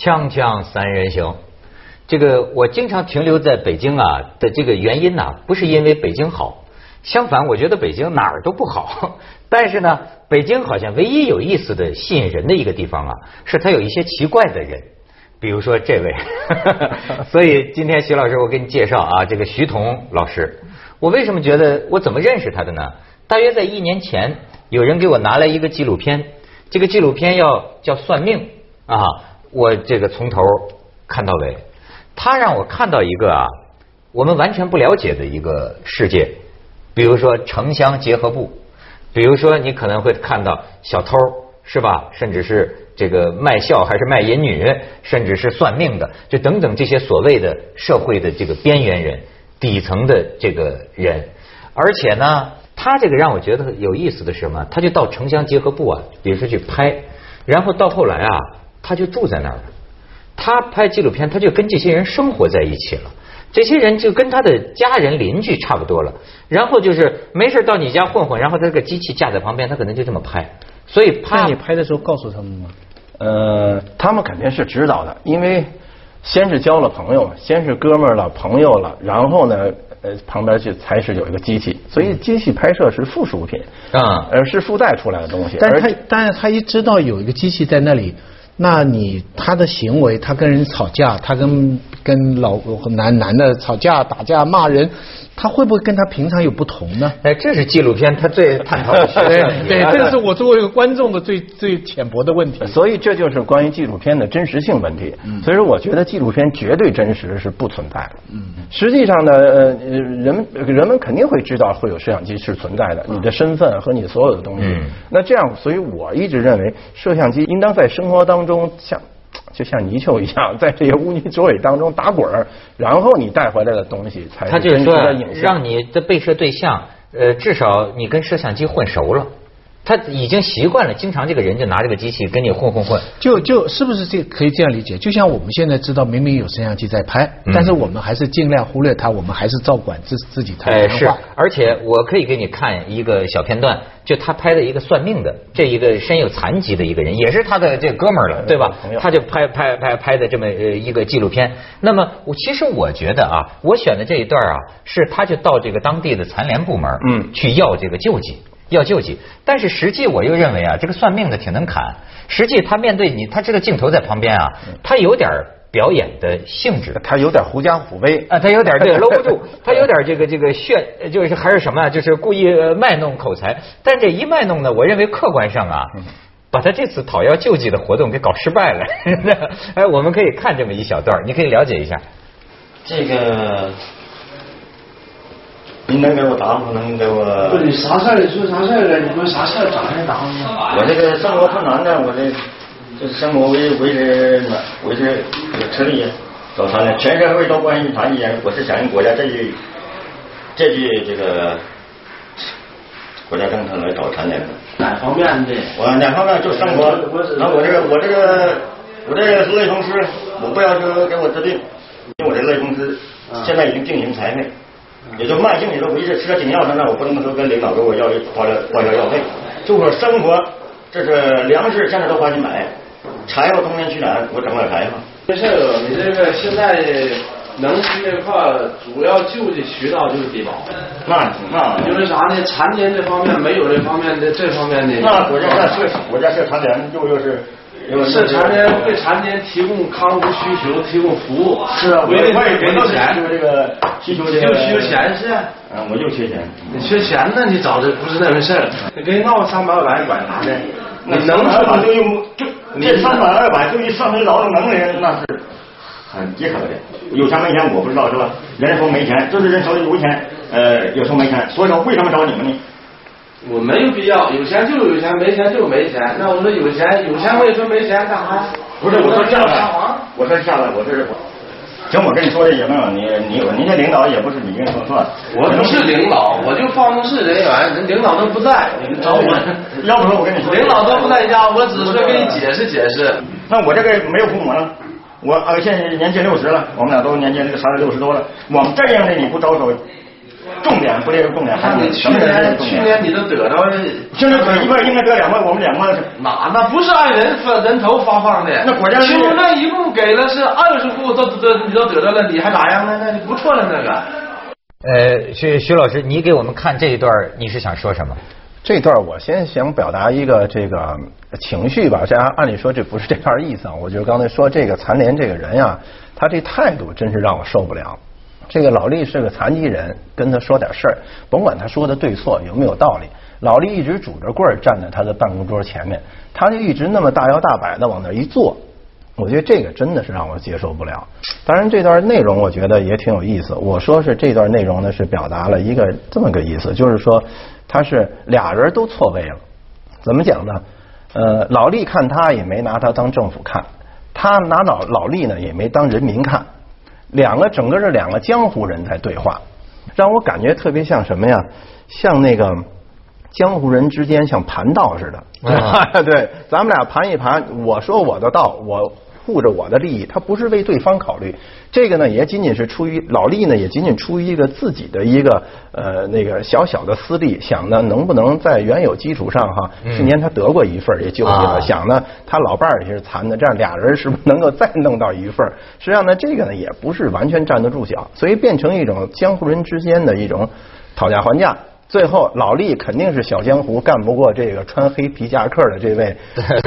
锵锵三人行，这个我经常停留在北京啊的这个原因呢，不是因为北京好，相反，我觉得北京哪儿都不好。但是呢，北京好像唯一有意思的、吸引人的一个地方啊，是它有一些奇怪的人，比如说这位。所以今天徐老师，我给你介绍啊，这个徐彤老师。我为什么觉得我怎么认识他的呢？大约在一年前，有人给我拿来一个纪录片，这个纪录片要叫算命啊，我这个从头看到尾。他让我看到一个啊，我们完全不了解的一个世界，比如说城乡结合部。比如说，你可能会看到小偷，是吧？甚至是这个卖笑还是卖淫女，甚至是算命的，就等等这些所谓的社会的这个边缘人、底层的这个人。而且呢，他这个让我觉得有意思的是什么？他就到城乡结合部啊，比如说去拍，然后到后来啊，他就住在那儿了。他拍纪录片，他就跟这些人生活在一起了。这些人就跟他的家人邻居差不多了，然后就是没事到你家混混，然后他这个机器架在旁边，他可能就这么拍。所以那你拍的时候告诉他们吗？呃，他们肯定是知道的，因为先是交了朋友，先是哥们儿了、朋友了，然后呢，呃，旁边去才是有一个机器，所以机器拍摄是附属品啊，而是附带出来的东西。但是他但是他一知道有一个机器在那里。那你他的行为，他跟人吵架，他跟跟老男男的吵架、打架、骂人。他会不会跟他平常有不同呢？哎，这是纪录片他最探讨的。对对，这个是我作为一个观众的最最浅薄的问题。所以这就是关于纪录片的真实性问题。所以说，我觉得纪录片绝对真实是不存在的。嗯，实际上呢，呃，人们人们肯定会知道会有摄像机是存在的，你的身份和你所有的东西。那这样，所以我一直认为，摄像机应当在生活当中像。就像泥鳅一样，在这些污泥浊水当中打滚儿，然后你带回来的东西才是真实的影像。让你的被摄对象，呃，至少你跟摄像机混熟了。他已经习惯了，经常这个人就拿这个机器跟你混混混，就就是不是这可以这样理解？就像我们现在知道，明明有摄像机在拍，但是我们还是尽量忽略它，我们还是照管自自己谈话。是，而且我可以给你看一个小片段，就他拍的一个算命的，这一个身有残疾的一个人，也是他的这哥们儿了，对吧？他就拍拍拍拍的这么一个纪录片。那么我其实我觉得啊，我选的这一段啊，是他就到这个当地的残联部门，嗯，去要这个救济。要救济，但是实际我又认为啊，这个算命的挺能砍。实际他面对你，他这个镜头在旁边啊，他有点表演的性质，他有点狐假虎威啊，他有点对搂不住，他有点这个 这个炫，就是还是什么啊，就是故意卖弄口才。但这一卖弄呢，我认为客观上啊，把他这次讨要救济的活动给搞失败了。哎，我们可以看这么一小段，你可以了解一下这个。你能给我答复能给我？不，你啥事儿？你说啥事儿了？你说啥事儿？咋还答呢？我这个生活困难呢，我这这生活为为这为这吃力，找残联，全社会都关心残疾人。我是响应国家这句这句这个国家政策来找残联的。哪方面的？我哪方面就生活。那我这个我这个我这个类风湿，我不要求给我治病，因为我这类风湿现在已经定型残废。也就慢性也就维持吃点紧药上，那我不能说跟领导给我要花了花销药费。就说生活，这是粮食现在都花钱买，柴火冬天取暖，我整不了柴火。没事，你这个现在能吃这块主要救济渠道就是低保。那那因为啥呢？残年这方面没有这方面的这方面的。那国家设国家设残联又又是。是残联为残联提供康复需求提供服务，是啊，我也我也给到钱，就这个需求这个，就需求钱是，嗯，我就缺钱，你缺钱呢你找的不是那回事儿，你跟人闹三百二百管啥呢，你能二百就用就这三百二百就一上门劳动能力，那是很饥渴的，有钱没钱我不知道是吧？人说没钱，就是人手里有钱，呃，有时候没钱，所以说为什么找你们呢？我没有必要，有钱就有钱，没钱就没钱。那我说有钱，有钱我也说没钱干啥？不是，我说下来，我说下来，我这是行，我跟你说这也没有，你你有您这领导也不是你跟说算。我不是领导，我就办公室人员，人领导都不在，你找我。要不说我跟你说，领导都不在家，我只是给你解释解释。那我这个没有父母了，我呃现在年近六十了，我们俩都年近这个三十六十多了，我们这样的你不招手？重点不列入重点，还那你去年去年你都得到，现在可一块应该得两块，我们两块是那那不是按人分人头发放的，那国家是青龙镇一共给了是二十户都都你都得到了，你还咋样呢？那就不错了那个。呃，徐徐老师，你给我们看这一段，你是想说什么？这段我先想表达一个这个情绪吧，这按理说这不是这段意思啊。我就刚才说这个残联这个人呀，他这态度真是让我受不了。这个老厉是个残疾人，跟他说点事儿，甭管他说的对错有没有道理，老厉一直拄着棍儿站在他的办公桌前面，他就一直那么大摇大摆的往那一坐。我觉得这个真的是让我接受不了。当然，这段内容我觉得也挺有意思。我说是这段内容呢，是表达了一个这么个意思，就是说他是俩人都错位了。怎么讲呢？呃，老厉看他也没拿他当政府看，他拿老老厉呢也没当人民看，两个整个是两个江湖人在对话，让我感觉特别像什么呀？像那个江湖人之间像盘道似的。啊 对，咱们俩盘一盘，我说我的道，我护着我的利益，他不是为对方考虑。这个呢，也仅仅是出于老厉呢，也仅仅出于一个自己的一个呃那个小小的私利，想呢能不能在原有基础上哈，去年他得过一份儿也救济了，啊想呢他老伴儿也是残的，这样俩人是不是能够再弄到一份儿？实际上呢，这个呢也不是完全站得住脚，所以变成一种江湖人之间的一种讨价还价。最后，老厉肯定是小江湖，干不过这个穿黑皮夹克的这位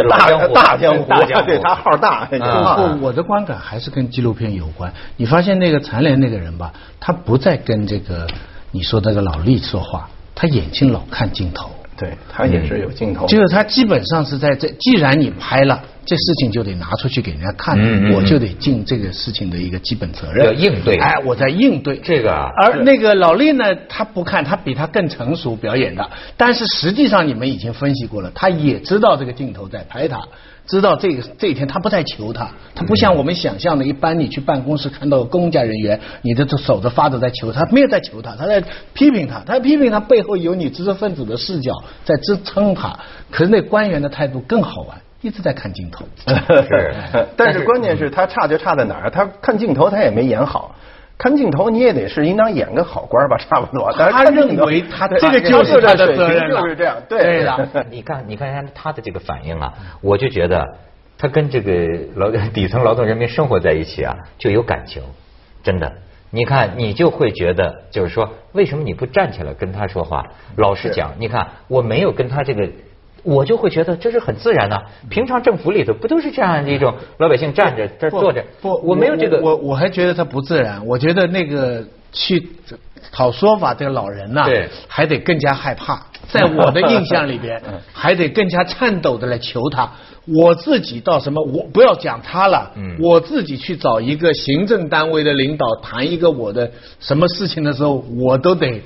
大江大江湖，大江湖对他号大。不，我的观感还是跟纪录片有关。你发现那个残联那个人吧，他不再跟这个你说那个老厉说话，他眼睛老看镜头。对他也是有镜头，就是他基本上是在这，既然你拍了，这事情就得拿出去给人家看，嗯嗯我就得尽这个事情的一个基本责任，要应对哎，我在应对这个啊而那个老厉呢，他不看，他比他更成熟表演的，但是实际上你们已经分析过了，他也知道这个镜头在拍他。知道这个这一天，他不在求他，他不像我们想象的，一般你去办公室看到公家人员，你的手着发着在求他，没有在求他，他在批评他，他批评他背后有你知识分子的视角在支撑他。可是那官员的态度更好玩，一直在看镜头。是但是关键是他差就差在哪儿？他看镜头他也没演好。看镜头你也得是应当演个好官吧，差不多。但是他认为他的这个就是他的责任了就是这样。对的你看，你看人家他的这个反应啊，我就觉得他跟这个劳底层劳动人民生活在一起啊，就有感情，真的。你看，你就会觉得，就是说，为什么你不站起来跟他说话？老实讲，你看，我没有跟他这个，我就会觉得这是很自然的、平常政府里头不都是这样的一种老百姓站着这坐着？不，我没有这个。我我还觉得他不自然。我觉得那个去讨说法这个老人呐、对还得更加害怕。在 我的印象里边，还得更加颤抖的来求他。我自己到什么，我不要讲他了，嗯我自己去找一个行政单位的领导谈一个我的什么事情的时候，我都得。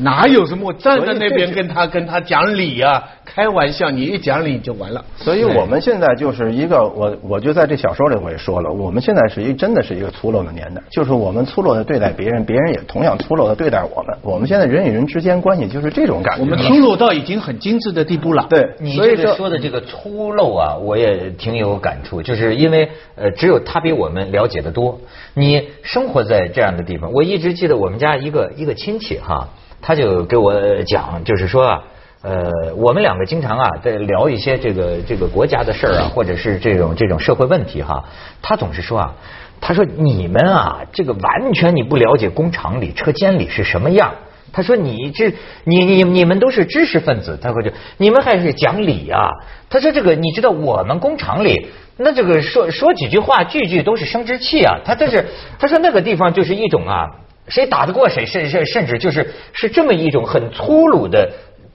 哪有什么？我站在那边跟他跟他讲理啊，开玩笑，你一讲理就完了。所以我们现在就是一个，我我就在这小说里我也说了，我们现在是一真的是一个粗陋的年代，就是我们粗陋的对待别人，别人也同样粗陋的对待我们。我们现在人与人之间关系就是这种感觉。我们粗陋到已经很精致的地步了。对，你所以这个说的这个粗陋啊，我也挺有感触，就是因为呃，只有他比我们了解的多。你生活在这样的地方，我一直记得我们家一个一个亲戚哈，他就给我讲，就是说啊。呃，我们两个经常啊在聊一些这个这个国家的事儿啊，或者是这种这种社会问题哈。他总是说啊，他说你们啊，这个完全你不了解工厂里、车间里是什么样。他说你这你你你们都是知识分子，他说就你们还是讲理啊。他说这个你知道我们工厂里那这个说说几句话句句都是生殖器啊。他这是他说那个地方就是一种啊，谁打得过谁，甚甚甚至就是是这么一种很粗鲁的。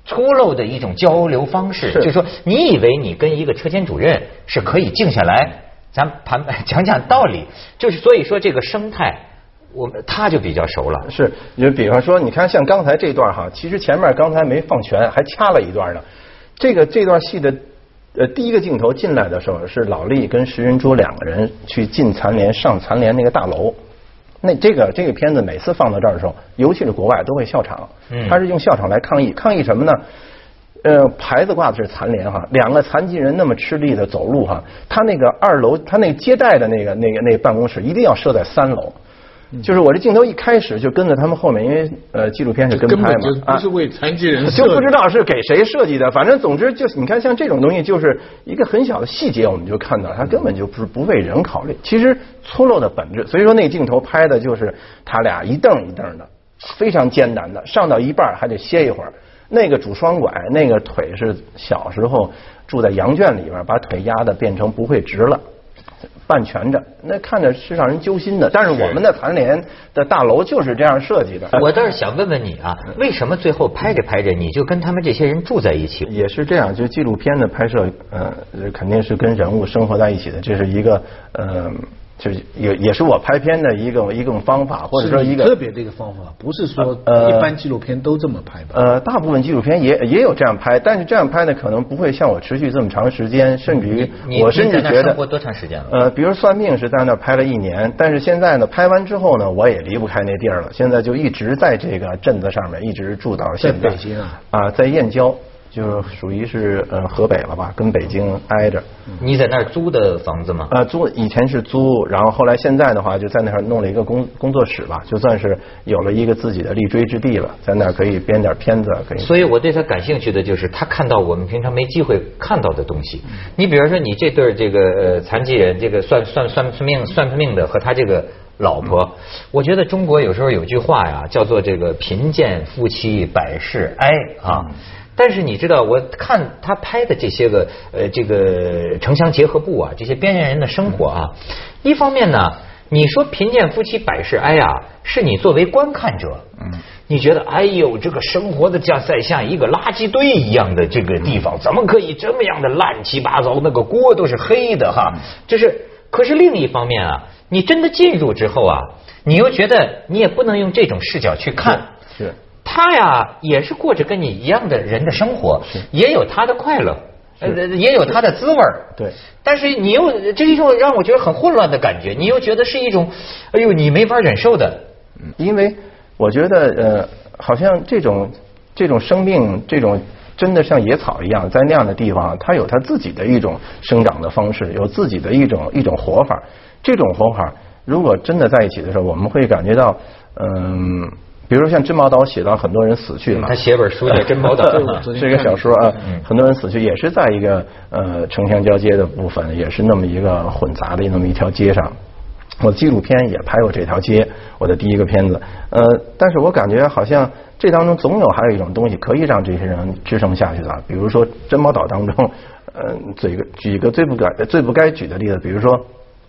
粗陋的一种交流方式，是就是说，你以为你跟一个车间主任是可以静下来，咱谈 讲讲道理，就是所以说这个生态，我们他就比较熟了。是，就比方说，你看像刚才这段哈，其实前面刚才没放全，还掐了一段呢。这个这段戏的呃第一个镜头进来的时候，是老厉跟石云珠两个人去进残联上残联那个大楼。那这个这个片子每次放到这儿的时候，尤其是国外都会笑场，嗯他是用笑场来抗议，抗议什么呢？呃，牌子挂的是残联哈，两个残疾人那么吃力的走路哈，他那个二楼，他那个接待的那个那个那个办公室一定要设在三楼。就是我这镜头一开始就跟在他们后面，因为呃纪录片是跟拍嘛不是为残疾人就不知道是给谁设计的，反正总之就是你看像这种东西，就是一个很小的细节，我们就看到它根本就不是不为人考虑。其实粗陋的本质，所以说那镜头拍的就是他俩一蹬一蹬的，非常艰难的，上到一半还得歇一会儿。那个拄双拐，那个腿是小时候住在羊圈里边，把腿压的变成不会直了。半蜷着，那看着是让人揪心的。但是我们的残联的大楼就是这样设计的。我倒是想问问你啊，为什么最后拍着拍着你就跟他们这些人住在一起？也是这样，就纪录片的拍摄，呃，肯定是跟人物生活在一起的，这是一个，呃，就是也也是我拍片的一个一种方法，或者说一个特别的一个方法，不是说呃一般纪录片都这么拍吧？呃，大部分纪录片也也有这样拍，但是这样拍呢，可能不会像我持续这么长时间，甚至于我甚至觉得你在那生活多长时间了？呃，比如算命是在那儿拍了一年，但是现在呢，拍完之后呢，我也离不开那地儿了，现在就一直在这个镇子上面，一直住到现在。在北京啊？啊，在燕郊，就是属于是呃河北了吧，跟北京挨着。你在那儿租的房子吗？呃，租以前是租，然后后来现在的话就在那儿弄了一个工工作室吧，就算是有了一个自己的立锥之地了，在那儿可以编点片子，可以。所以我对他感兴趣的就是他看到我们平常没机会看到的东西。你比如说，你这对儿这个呃残疾人，这个算算算算命算命的和他这个老婆，我觉得中国有时候有句话呀，叫做这个贫贱夫妻百事哀啊。但是你知道，我看他拍的这些个呃这个城乡结合部啊，这些边缘人的生活啊，一方面呢，你说贫贱夫妻百事哀啊，是你作为观看者，嗯，你觉得哎呦，这个生活的像在像一个垃圾堆一样的这个地方，怎么可以这么样的乱七八糟？那个锅都是黑的哈，就是。可是另一方面啊，你真的进入之后啊，你又觉得你也不能用这种视角去看，是他呀也是过着跟你一样的人的生活，也有他的快乐，呃，也有他的滋味儿对。但是你又这是一种让我觉得很混乱的感觉，你又觉得是一种，哎呦，你没法忍受的。嗯因为我觉得呃，好像这种这种生命，这种真的像野草一样，在那样的地方，它有它自己的一种生长的方式，有自己的一种一种活法。这种活法，如果真的在一起的时候，我们会感觉到，嗯，比如说像珍宝岛写到很多人死去嘛，他写本书叫《珍宝岛》是一个小说啊，很多人死去也是在一个呃城乡交接的部分，也是那么一个混杂的那么一条街上。我纪录片也拍过这条街，我的第一个片子。呃，但是我感觉好像这当中总有还有一种东西可以让这些人支撑下去的，比如说珍宝岛当中，呃，举个举一个最不该最不该举的例子，比如说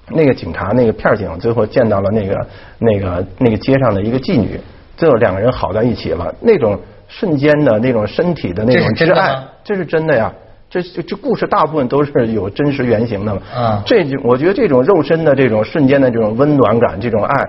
那个警察那个片警最后见到了那个那个那个街上的一个妓女，最后两个人好在一起了，那种瞬间的那种身体的那种挚爱这是真的呀。这这这故事大部分都是有真实原型的嘛。啊这就我觉得这种肉身的这种瞬间的这种温暖感，这种爱，呃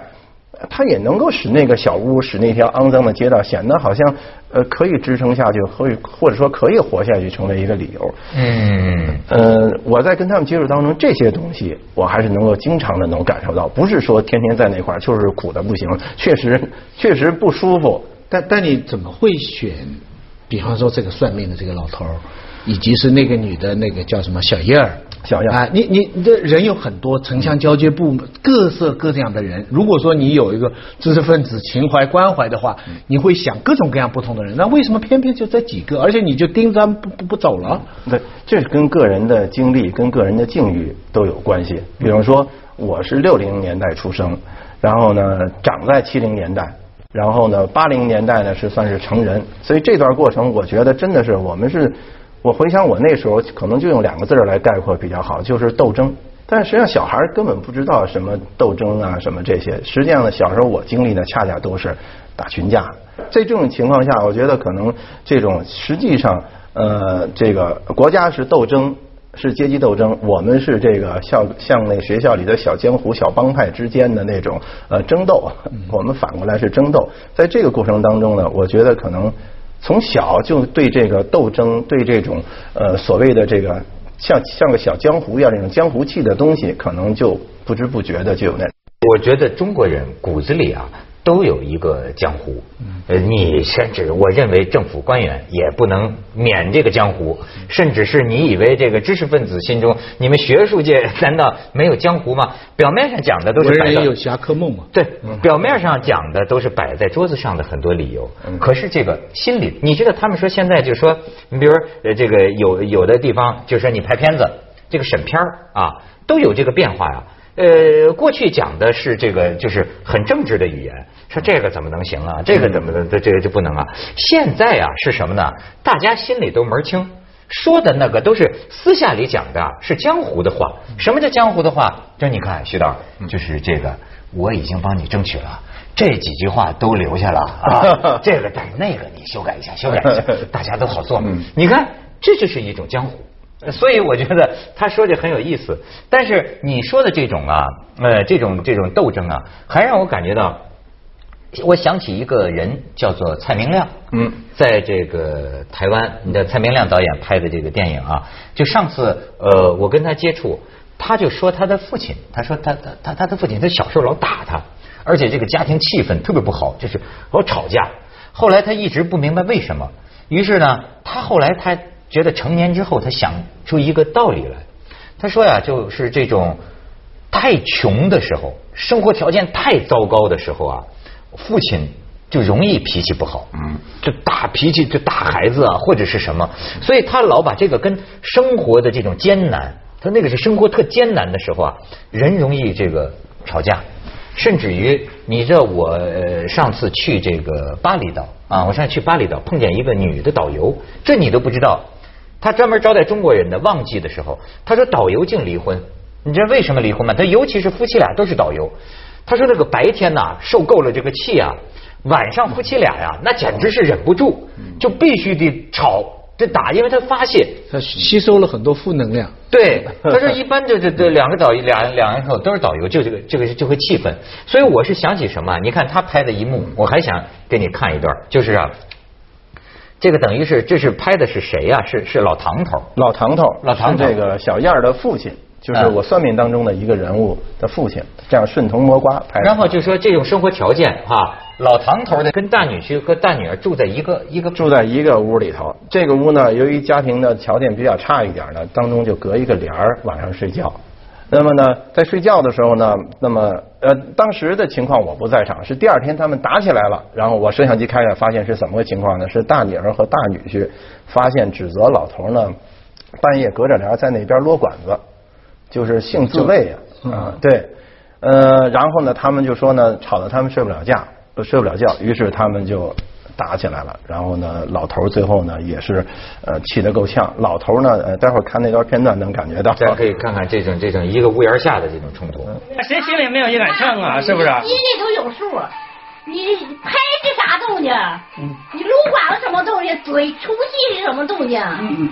它也能够使那个小屋，使那条肮脏的街道显得好像呃可以支撑下去，或或者说可以活下去，成为一个理由。嗯，呃，我在跟他们接触当中，这些东西我还是能够经常的能感受到，不是说天天在那块儿就是苦的不行，确实 确实不舒服。但但你怎么会选？比方说这个算命的这个老头儿，以及是那个女的那个叫什么小燕儿。小样啊，你你你的人有很多，城乡交接部门各色各样的人。如果说你有一个知识分子情怀关怀的话，你会想各种各样不同的人。那为什么偏偏就这几个？而且你就盯着他们不不不走了？对，这是跟个人的经历、跟个人的境遇都有关系。比方说，我是六零年代出生，然后呢，长在七零年代，然后呢，八零年代呢是算是成人，所以这段过程，我觉得真的是我们是，我回想我那时候可能就用两个字儿来概括比较好，就是斗争。但实际上，小孩根本不知道什么斗争啊，什么这些。实际上呢，小时候我经历的恰恰都是打群架。在这种情况下，我觉得可能这种实际上，呃，这个国家是斗争，是阶级斗争，我们是这个像像那个学校里的小江湖、小帮派之间的那种呃争斗。我们反过来是争斗。在这个过程当中呢，我觉得可能从小就对这个斗争，对这种呃所谓的这个像像个小江湖一样那种江湖气的东西，可能就不知不觉的就有那。我觉得中国人骨子里啊，都有一个江湖。呃，你甚至我认为政府官员也不能免这个江湖，甚至是你以为这个知识分子心中，你们学术界 难道没有江湖吗？表面上讲的都是摆到文人有侠客梦嘛。对，表面上讲的都是摆在桌子上的很多理由，可是这个心里，你知道他们说现在就说，你比如呃这个有有的地方就说你拍片子，这个审片儿啊都有这个变化呀。呃，过去讲的是这个就是很正直的语言，说这个怎么能行啊？这个怎么能这这个就不能啊？现在啊是什么呢？大家心里都门儿清。说的那个都是私下里讲的，是江湖的话。什么叫江湖的话？就你看，徐导，就是这个，我已经帮你争取了，这几句话都留下了啊。这个，但是那个你修改一下，修改一下，大家都好做。你看，这就是一种江湖。所以我觉得他说的很有意思，但是你说的这种啊，呃，这种这种斗争啊，还让我感觉到。我想起一个人叫做蔡明亮，嗯，在这个台湾，你的蔡明亮导演拍的这个电影啊，就上次呃我跟他接触，他就说他的父亲，他说他他他他的父亲他小时候老打他，而且这个家庭气氛特别不好，就是老吵架。后来他一直不明白为什么，于是呢，他后来他觉得成年之后，他想出一个道理来。他说呀，就是这种太穷的时候，生活条件太糟糕的时候啊。父亲就容易脾气不好，嗯，就打脾气就打孩子啊，或者是什么，所以他老把这个跟生活的这种艰难，他那个是生活特艰难的时候啊，人容易这个吵架，甚至于你知道我呃上次去这个巴厘岛啊，我上次去巴厘岛碰见一个女的导游，这你都不知道，她专门招待中国人的，旺季的时候，他说导游竟离婚，你知道为什么离婚吗？他尤其是夫妻俩都是导游。他说：“那个白天呐，受够了这个气啊，晚上夫妻俩呀，那简直是忍不住，就必须得吵，得打，因为他发泄，他吸收了很多负能量。对，他说一般这这这两个导两两人口都是导游，就这个这个就会气愤。所以我是想起什么？你看他拍的一幕，我还想给你看一段，就是啊，这个等于是这是拍的是谁呀？是是老唐头，老唐头，老唐头这个小燕儿的父亲，就是我算命当中的一个人物的父亲，这样顺藤摸瓜拍。然后就说这种生活条件哈，老唐头的跟大女婿和大女儿住在一个一个住在一个屋里头，这个屋呢，由于家庭的条件比较差一点呢，当中就隔一个帘儿，晚上睡觉。那么呢，在睡觉的时候呢，那么呃，当时的情况我不在场，是第二天他们打起来了，然后我摄像机开着，发现是怎么个情况呢？是大女儿和大女婿发现指责老头呢，半夜隔着帘在那边撸管子，就是性自慰呀、啊，对，呃，然后呢，他们就说呢，吵得他们睡不了觉，呃睡不了觉，于是他们就打起来了。然后呢，老头最后呢也是呃气得够呛。老头呢，呃，待会儿看那段片段能感觉到。咱可以看看这种这种一个屋檐下的这种冲突。谁心里没有一杆秤啊？是不是？心里都有数。你拍是啥动静？你撸管子什么动静？嘴出气是什么动静？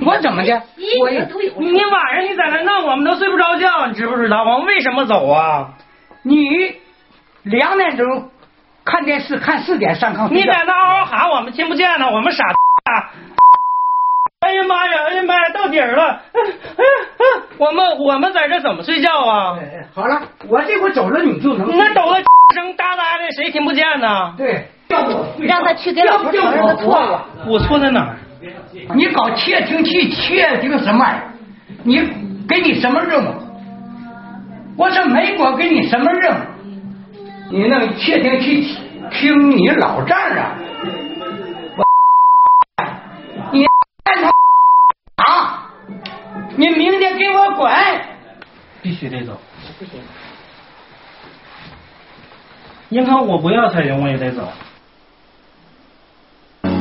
我怎么的？我都有。你晚上你在那闹，我们都睡不着觉，你知不知道？我们为什么走啊？你两点钟看电视，看四点上炕你在那嗷嗷喊，我们听不见呢，我们傻啊！哎呀妈呀！哎呀妈呀！到底儿了！我们我们在这怎么睡觉啊？好了，我这会走了，你就能那抖的 声哒哒的，谁听不见呢？对，要我让他去给老头承认个错了。我错在哪儿？你搞窃听器，窃听什么玩意儿？你给你什么任务？我说美国给你什么任务？你弄窃听器听你老丈人啊？我你啊！你明天给我滚！必须得走。不行，银行我不要彩云，我也得走。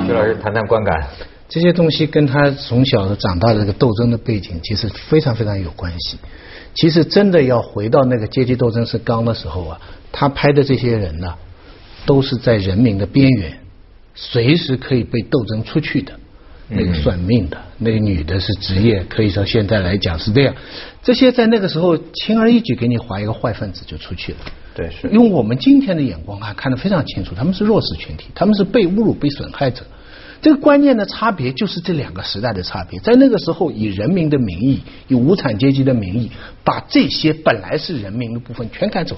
徐老师谈谈观感。这些东西跟他从小的长大的这个斗争的背景，其实非常非常有关系。其实真的要回到那个阶级斗争是刚的时候啊，他拍的这些人呢，都是在人民的边缘，随时可以被斗争出去的。那个算命的，那个女的是职业，可以说现在来讲是这样。这些在那个时候轻而易举给你划一个坏分子就出去了。对是。用我们今天的眼光啊，看得非常清楚，他们是弱势群体，他们是被侮辱、被损害者。这个观念的差别就是这两个时代的差别。在那个时候，以人民的名义，以无产阶级的名义，把这些本来是人民的部分全赶走。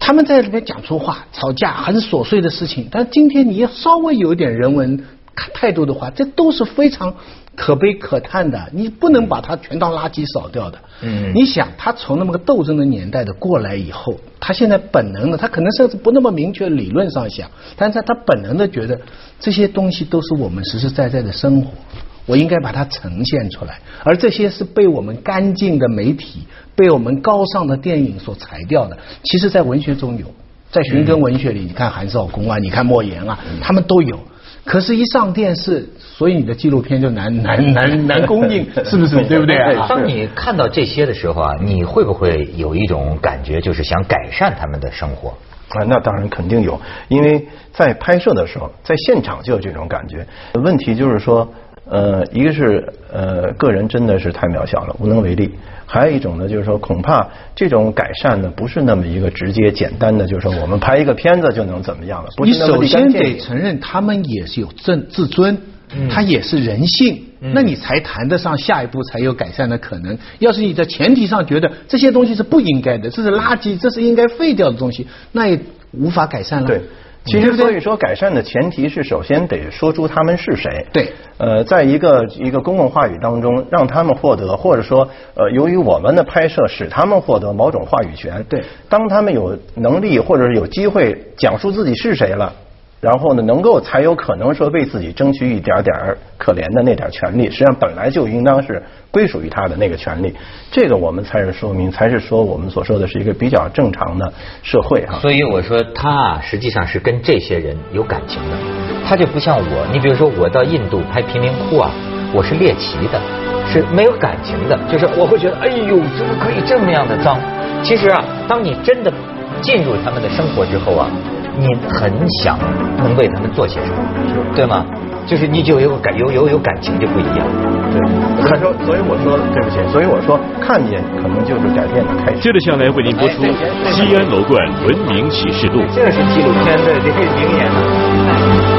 他们在里面讲粗话、吵架，很琐碎的事情。但今天你要稍微有一点人文态度的话，这都是非常。可悲可叹的，你不能把它全当垃圾扫掉的。嗯，你想他从那么个斗争的年代的过来以后，他现在本能的，他可能甚至不那么明确理论上想，但是他本能的觉得这些东西都是我们实实在在的生活，我应该把它呈现出来。而这些是被我们干净的媒体、被我们高尚的电影所裁掉的。其实，在文学中有，在寻根文学里，你看韩少功啊，你看莫言啊，他们都有。可是，一上电视，所以你的纪录片就难难难难供应，是不是？对不对啊？当你看到这些的时候啊，你会不会有一种感觉，就是想改善他们的生活？啊，那当然肯定有，因为在拍摄的时候，在现场就有这种感觉。问题就是说。呃，一个是呃，个人真的是太渺小了，无能为力；还有一种呢，就是说，恐怕这种改善呢，不是那么一个直接简单的，就是说，我们拍一个片子就能怎么样了。你首先得承认，他们也是有自自尊，他也是人性，那你才谈得上下一步才有改善的可能。要是你在前提上觉得这些东西是不应该的，这是垃圾，这是应该废掉的东西，那也无法改善了。对。其实，所以说改善的前提是，首先得说出他们是谁。对。呃，在一个一个公共话语当中，让他们获得，或者说，呃，由于我们的拍摄，使他们获得某种话语权。对。当他们有能力，或者是有机会讲述自己是谁了。然后呢，能够才有可能说为自己争取一点点可怜的那点权利，实际上本来就应当是归属于他的那个权利。这个我们才是说明，才是说我们所说的是一个比较正常的社会哈。所以我说他啊，实际上是跟这些人有感情的，他就不像我。你比如说我到印度拍贫民窟啊，我是猎奇的，是没有感情的，就是我会觉得哎呦，怎么可以这么样的脏？其实啊，当你真的进入他们的生活之后啊。你很想能为他们做些什么，对吗？就是你就有感有有有感情就不一样。对，所以说，所以我说对不起，所以我说看见可能就是改变的开始。接着下来为您播出《西安楼冠文明启示录》。这是纪录片的这个名。